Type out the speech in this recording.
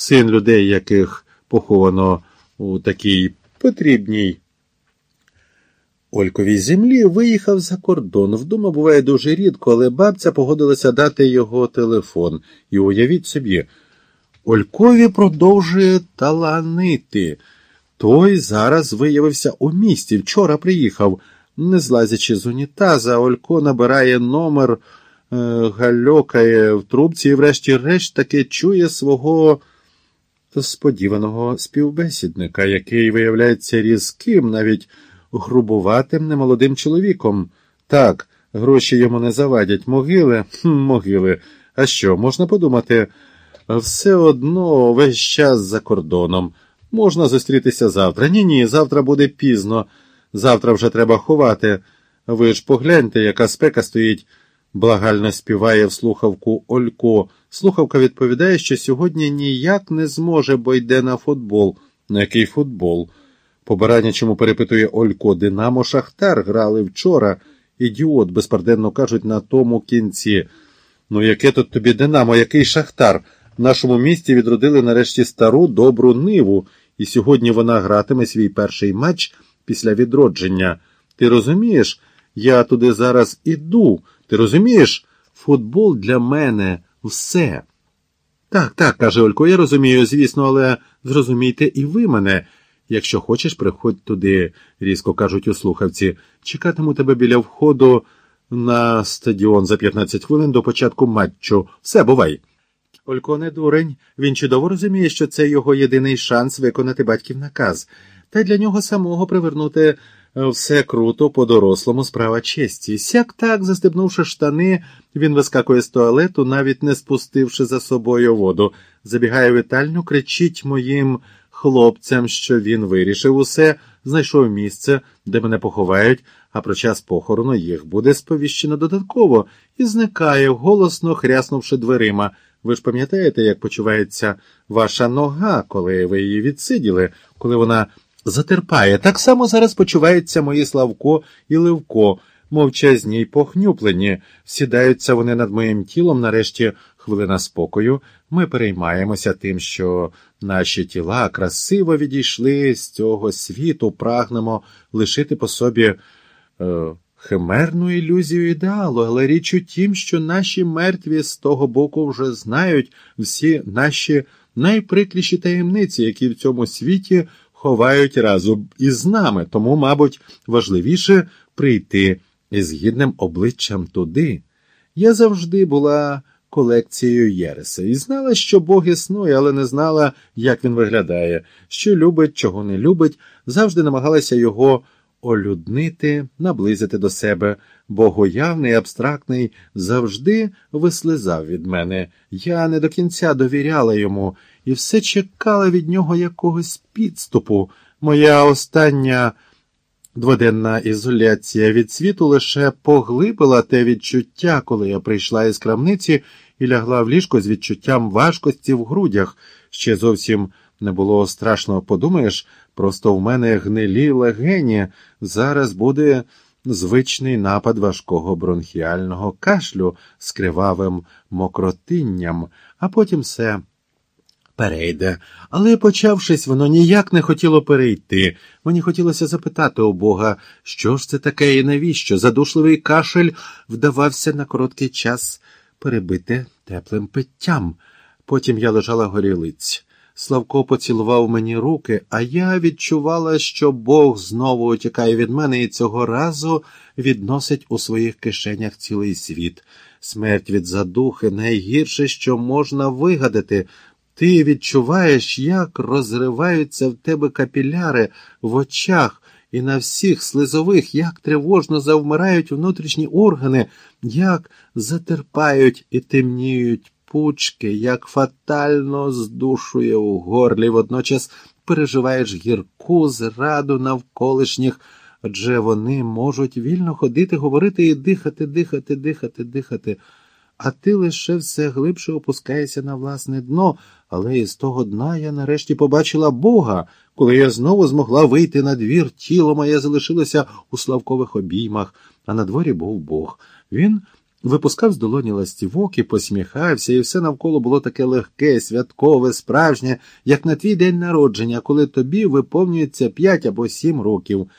син людей, яких поховано у такій потрібній Ольковій землі, виїхав за кордон. Вдома буває дуже рідко, але бабця погодилася дати його телефон. І уявіть собі, Олькові продовжує таланити. Той зараз виявився у місті. Вчора приїхав. Не злазячи з унітаза, Олько набирає номер, е, гальокає в трубці і, врешті-решт, таки чує свого сподіваного співбесідника, який виявляється різким, навіть грубуватим немолодим чоловіком. Так, гроші йому не завадять. Могили? Хм, могили. А що, можна подумати? Все одно весь час за кордоном. Можна зустрітися завтра. Ні, ні, завтра буде пізно. Завтра вже треба ховати. Ви ж погляньте, яка спека стоїть, благально співає в слухавку Олько. Слухавка відповідає, що сьогодні ніяк не зможе, бо йде на футбол. На який футбол? По баранячому перепитує Олько. Динамо Шахтар грали вчора. Ідіот, безпарденно кажуть, на тому кінці. Ну, яке тут тобі Динамо, який Шахтар? В нашому місті відродили нарешті стару добру ниву, і сьогодні вона гратиме свій перший матч після відродження. Ти розумієш? Я туди зараз іду. Ти розумієш? Футбол для мене все. Так, так, каже Олько, я розумію, звісно, але зрозумійте і ви мене. Якщо хочеш, приходь туди, різко кажуть у слухавці. Чекатиму тебе біля входу на стадіон за 15 хвилин до початку матчу. Все, бувай. Олько не дурень. Він чудово розуміє, що це його єдиний шанс виконати батьків наказ, та й для нього самого привернути все круто по-дорослому справа честі. Сяк так, застебнувши штани, він вискакує з туалету, навіть не спустивши за собою воду. Забігає вітальню, кричить моїм хлопцям, що він вирішив усе, знайшов місце, де мене поховають, а про час похорону їх буде сповіщено додатково, і зникає, голосно хряснувши дверима. Ви ж пам'ятаєте, як почувається ваша нога, коли ви її відсиділи, коли вона затерпає. Так само зараз почуваються мої Славко і Левко, мовчазні й похнюплені. Сідаються вони над моїм тілом, нарешті хвилина спокою. Ми переймаємося тим, що наші тіла красиво відійшли з цього світу, прагнемо лишити по собі. Е, Химерну ілюзію ідеалу, але річ у тім, що наші мертві з того боку вже знають всі наші найприкліші таємниці, які в цьому світі ховають разом із нами, тому, мабуть, важливіше прийти із гідним обличчям туди. Я завжди була колекцією Єреса і знала, що Бог існує, але не знала, як він виглядає, що любить, чого не любить, завжди намагалася його олюднити, наблизити до себе. Богоявний, абстрактний завжди вислизав від мене. Я не до кінця довіряла йому і все чекала від нього якогось підступу. Моя остання дводенна ізоляція від світу лише поглибила те відчуття, коли я прийшла із крамниці і лягла в ліжко з відчуттям важкості в грудях. Ще зовсім не було страшно, подумаєш, просто в мене гнилі легені. Зараз буде звичний напад важкого бронхіального кашлю з кривавим мокротинням, а потім все перейде. Але, почавшись, воно ніяк не хотіло перейти. Мені хотілося запитати у Бога, що ж це таке і навіщо? Задушливий кашель вдавався на короткий час перебити теплим питтям. Потім я лежала горілиць. Славко поцілував мені руки, а я відчувала, що Бог знову утікає від мене і цього разу відносить у своїх кишенях цілий світ. Смерть від задухи найгірше, що можна вигадати. Ти відчуваєш, як розриваються в тебе капіляри в очах і на всіх слизових, як тривожно завмирають внутрішні органи, як затерпають і темніють пучки, як фатально здушує у горлі, водночас переживаєш гірку зраду навколишніх, адже вони можуть вільно ходити, говорити і дихати, дихати, дихати, дихати. А ти лише все глибше опускаєшся на власне дно, але із того дна я нарешті побачила Бога. Коли я знову змогла вийти на двір, тіло моє залишилося у славкових обіймах, а на дворі був Бог. Він випускав з долоні ластівок і посміхався, і все навколо було таке легке, святкове, справжнє, як на твій день народження, коли тобі виповнюється п'ять або сім років.